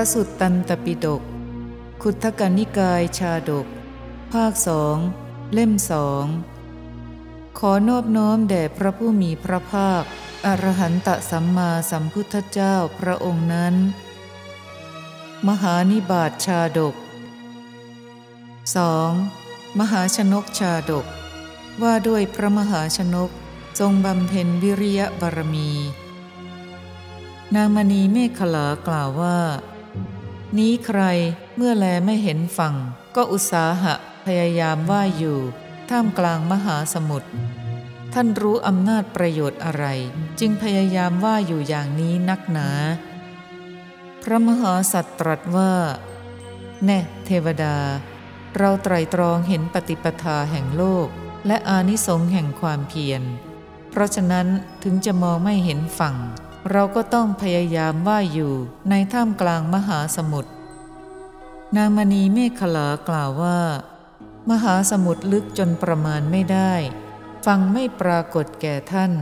ระสุตตันตปิฎกขุทธกนิกายชาดก ภาคสองเล่มสองขอนอบน้อมแด่พระผู้มีพระภาค อรหันตสัมมาสัมพุทธเจ้าพระองค์นั้น มหานิบาตชาดก 2. มหาชนกชาดก ว่าด้วยพระมหาชนกทรงบำเพ็ญวิริยบารมี นางมณีเมฆขลากล่าวว่า นี้ใครเมื่อแลไม่เห็นฝั่ง ก็อุตสาหะพยายามว่าอยู่ ท่ามกลางมหาสมุทรท่านรู้อำนาจประโยชน์อะไร จึงพยายามว่าอยู่อย่างนี้นักหนา พระมหาสัตตรัสว่า แน่ เทวดา เราไตรตรองเห็นปฏิปทาแห่งโลก และอานิสงส์แห่งความเพียร เพราะฉะนั้นถึงจะมองไม่เห็นฝั่ง เราก็ต้องพยายามว่ายอยู่ในท่ามกลางมหาสมุทรนางมณีเมฆขลากล่าวว่า มหาสมุทรลึกจนประมาณไม่ได้ ฟังไม่ปรากฏแก่ท่าน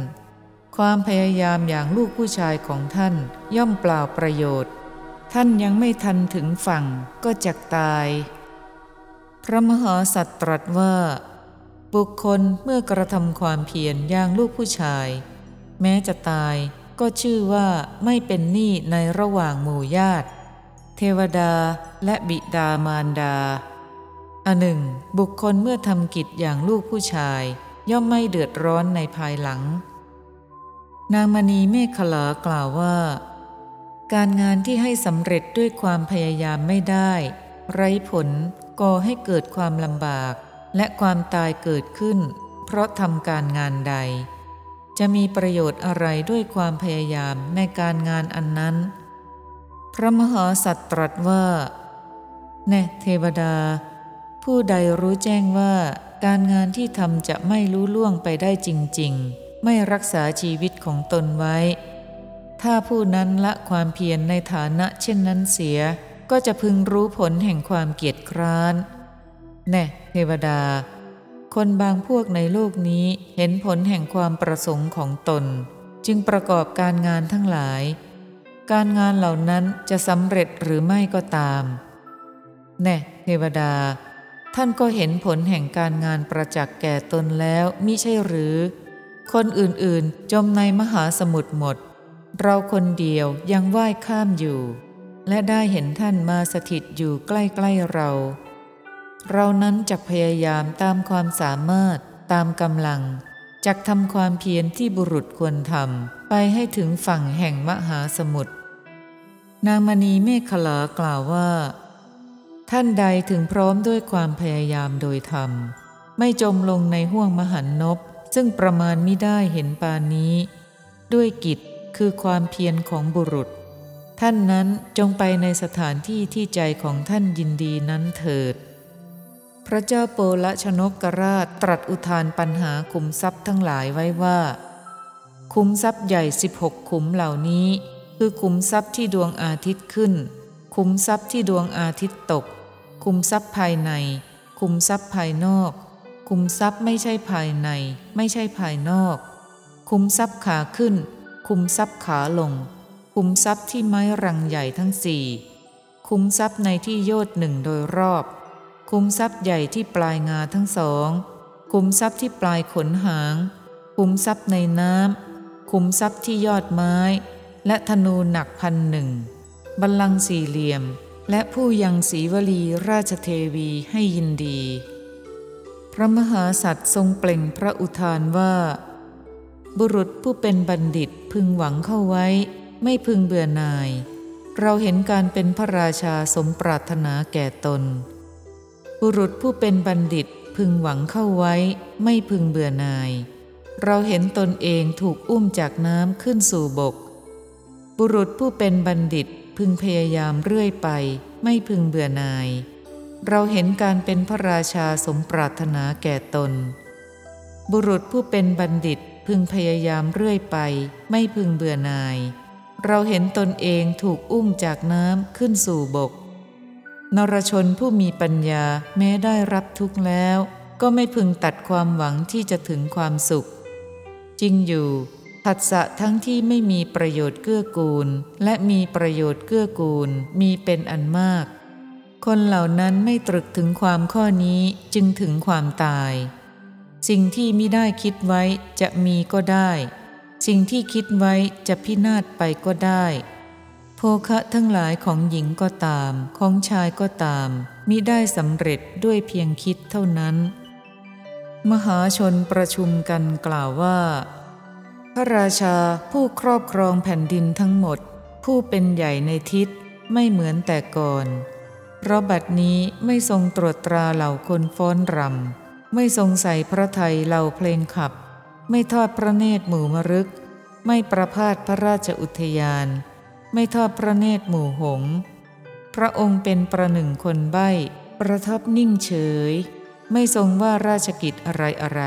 ความพยายามอย่างลูกผู้ชายของท่านย่อมเปล่าประโยชน์ ท่านยังไม่ทันถึงฝั่งก็จักตาย พระมหาสัตตรัสว่า บุคคลเมื่อกระทำความเพียรอย่างลูกผู้ชาย แม้จะตาย ก็ชื่อว่าไม่เป็นหนี้ในระหว่างหมู่ญาติ เทวดาและบิดามารดาอันหนึ่ง บุคคลเมื่อทำกิจอย่างลูกผู้ชาย ย่อมไม่เดือดร้อนในภายหลัง นางมณีเมฆขลากล่าวว่า การงานที่ให้สำเร็จด้วยความพยายามไม่ได้ ไร้ผลก่อให้เกิดความลำบากและความตายเกิดขึ้น เพราะทำการงานใด จะมีประโยชน์อะไรด้วยความพยายามในการงานอันนั้น พระมหาสัตตรัสว่า แน่เทวดา ผู้ใดรู้แจ้งว่าการงานที่ทำจะไม่รู้ล่วงไปได้จริง ๆ ไม่รักษาชีวิตของตนไว้ ถ้าผู้นั้นละความเพียรในฐานะเช่นนั้นเสีย ก็จะพึงรู้ผลแห่งความเกียจคร้าน แน่เทวดา คนบางพวกในโลกนี้เห็นผลแห่งความประสงค์ของตน จึงประกอบการงานทั้งหลาย การงานเหล่านั้นจะสำเร็จหรือไม่ก็ตาม แน่เทวดา ท่านก็เห็นผลแห่งการงานประจักษ์แก่ตนแล้วมิใช่หรือ คนอื่นๆจมในมหาสมุทรหมด เราคนเดียวยังว่ายข้ามอยู่ และได้เห็นท่านมาสถิตอยู่ใกล้ๆเรา เรานั้นจะพยายามตามความสามารถตามกำลังจักทำความเพียรที่บุรุษควรทำไปให้ถึงฝั่งแห่งมหาสมุทรนางมณีเมฆขลากล่าวว่า ท่านใดถึงพร้อมด้วยความพยายามโดยธรรม ไม่จมลงในห้วงมหันนบซึ่งประมาณมิได้เห็นปานนี้ ด้วยกิจคือความเพียรของบุรุษ ท่านนั้นจงไปในสถานที่ที่ใจของท่านยินดีนั้นเถิด พระเจ้าโปละชนกกราชตรัสอุทานปัญหาขุมทรัพย์ทั้งหลายไว้ว่า ขุมทรัพย์ใหญ่ 16 ขุมเหล่านี้ คือขุมทรัพย์ที่ดวงอาทิตย์ขึ้น ขุมทรัพย์ที่ดวงอาทิตย์ตก ขุมทรัพย์ภายใน ขุมทรัพย์ภายนอก ขุมทรัพย์ไม่ใช่ภายใน ไม่ใช่ภายนอก ขุมทรัพย์ขาขึ้น ขุมทรัพย์ขาลง ขุมทรัพย์ที่ไม้รังใหญ่ทั้งสี่ ขุมทรัพย์ในที่โยดหนึ่งโดยรอบ ขุมทรัพย์ใหญ่ที่ปลายงาทั้งสองขุมทรัพย์ที่ปลายขนหางขุมทรัพย์ในน้ำขุมทรัพย์ที่ยอดไม้ และธนูหนักพันหนึ่งบัลลังก์สี่เหลี่ยม และผู้ยังศีวลีราชเทวีให้ยินดี พระมหาสัตว์ทรงเปล่งพระอุทานว่า บุรุษผู้เป็นบัณฑิตพึงหวังเข้าไว้ ไม่พึงเบื่อหน่าย เราเห็นการเป็นพระราชาสมปรารถนาแก่ตน บุรุษผู้เป็นบัณฑิตพึงหวังเข้าไว้ไม่พึงเบื่อหน่าย เราเห็นตนเองถูกอุ้มจากน้ำขึ้นสู่บก บุรุษผู้เป็นบัณฑิตพึงพยายามเรื่อยไป ไม่พึงเบื่อหน่าย เราเห็นการเป็นพระราชาสมปรารถนาแก่ตน บุรุษผู้เป็นบัณฑิตพึงพยายามเรื่อยไป ไม่พึงเบื่อหน่าย เราเห็นตนเองถูกอุ้มจากน้ำขึ้นสู่บก นรชนผู้มีปัญญาแม้ได้รับทุกข์แล้ว ก็ไม่พึงตัดความหวังที่จะถึงความสุข จริงอยู่ทผัสสะทั้งที่ไม่มีประโยชน์เกื้อกูล และมีประโยชน์เกื้อกูลมีเป็นอันมาก คนเหล่านั้นไม่ตรึกถึงความข้อนี้จึงถึงความตาย สิ่งที่มิได้คิดไว้จะมีก็ได้ สิ่งที่คิดไว้จะพินาศไปก็ได้ โภคะทั้งหลายของหญิงก็ตาม ของชายก็ตาม มิได้สำเร็จด้วยเพียงคิดเท่านั้น มหาชนประชุมกันกล่าวว่า พระราชาผู้ครอบครองแผ่นดินทั้งหมด ผู้เป็นใหญ่ในทิศไม่เหมือนแต่ก่อน เพราะบัดนี้ไม่ทรงตรวจตราเหล่าคนฟ้อนรำไม่ทรงใส่พระไทยเหล่าเพลงขับ ไม่ทอดพระเนตรหมู่มรึก ไม่ประพาสพระราชอุทยาน ไม่ทอดพระเนตรหมู่หง พระองค์เป็นประหนึ่งคนใบ้ ประทับนิ่งเฉย ไม่ทรงว่าราชกิจอะไรอะไร